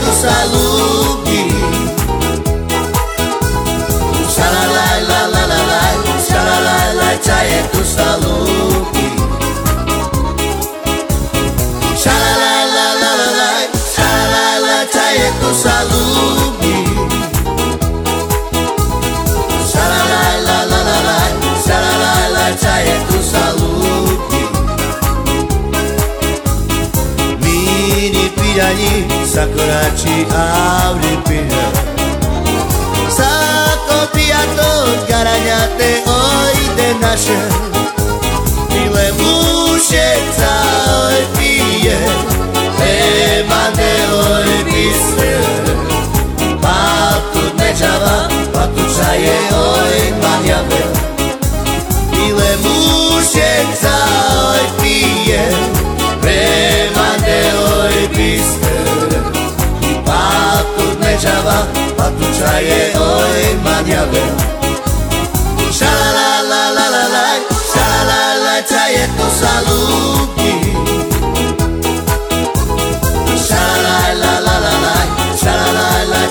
tu salugi Shalalai la la la la la la la la la la Saculaci auripilă S-a copiat tot garañate oi de nașă. Pa tu čaje oj manjave Sha la la la la la Sha la la la la la la la la la la la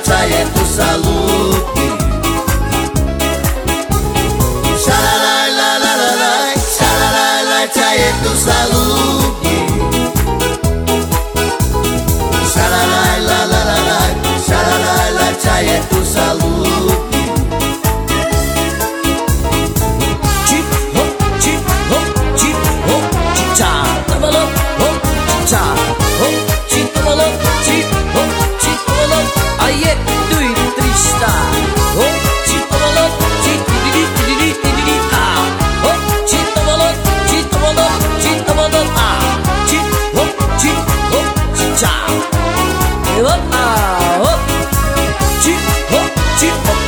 tu you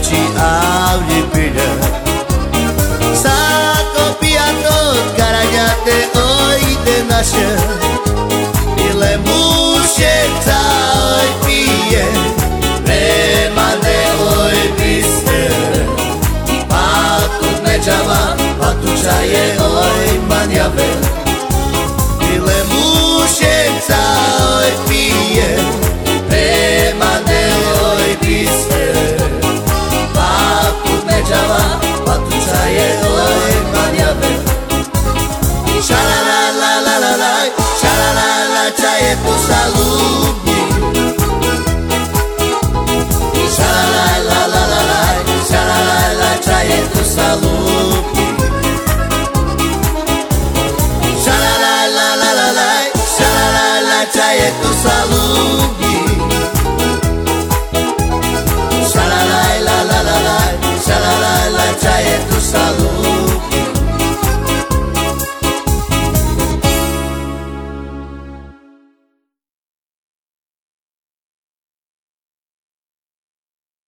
Znači, căci au lipilă S-a copiat tot caragiate oi de nașă Ile mușe țaoi fie Vrema de oi biste Patu negeava, patu čaje oj manjave. Sha la la la la la la Sha la la la čaje tu salugi Sha la la la la la Sha la la la čaje tu salugi Sha la la la la la la Sha la la la čaje tu